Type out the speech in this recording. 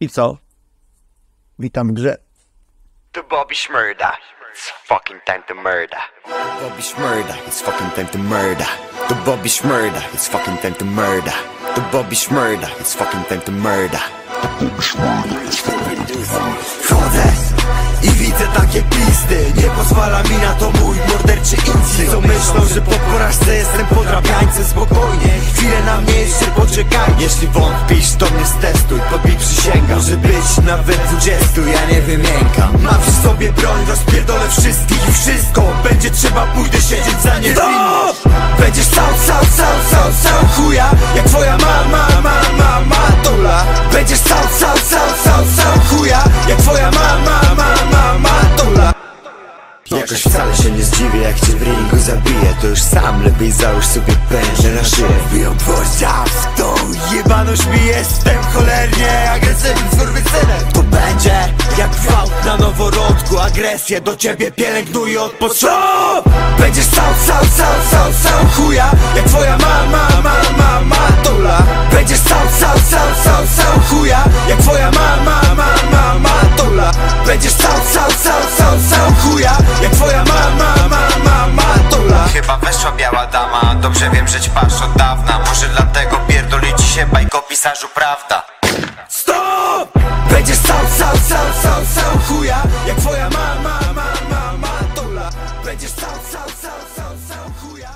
I co? Witam w grze. To Bobby Shmurda. It's fucking time to murder. Bobby Shmurda, it's fucking time to murder. To Bobby Shmurda, it's fucking time to murder. To Bobby Shmurda, it's fucking time to murder. Chodzę i widzę takie pisty Nie pozwala mi na to mój morderczy instynkt Co myślą, że po porażce jestem podrabiańcem Spokojnie, chwilę na mnie jeszcze poczekaj Jeśli wątpisz, to mnie stestuj Podbij przysięgam, może być nawet dwudziestu Ja nie wymiękam. Mam przy sobie broń, rozpierdolę wszystkich i wszystko. Będzie trzeba, pójdę siedzieć za niewinność Będziesz cał, cał, cał, cał, cał chuja Jak twoja mama, mama, mama, tula Będziesz cał, cał, cał, cał, cał chuja Jak twoja mama, mama, mama, tula Jakoś wcale się nie zdziwię, jak cię w ringu zabiję. To już sam lepiej załóż sobie pętlę na szyję Wbiją gwoździa w tą jebaną mi Jestem cholernie Agresję do ciebie pielęgnuję od początku Będziesz cał, cał, cał, cał, cał chuja Jak twoja mama, mama, mama, tula Będziesz cał, cał, cał, cał, cał chuja Jak twoja mama, mama, mama, tula Będziesz cał, cał, cał, cał, cał chuja Jak twoja mama, mama, mama, Chyba weszła biała dama, dobrze wiem, że ćpasz od dawna Może dlatego pierdoli ci się bajkopisarzu prawda! Cał, cał, cał, cał chuja.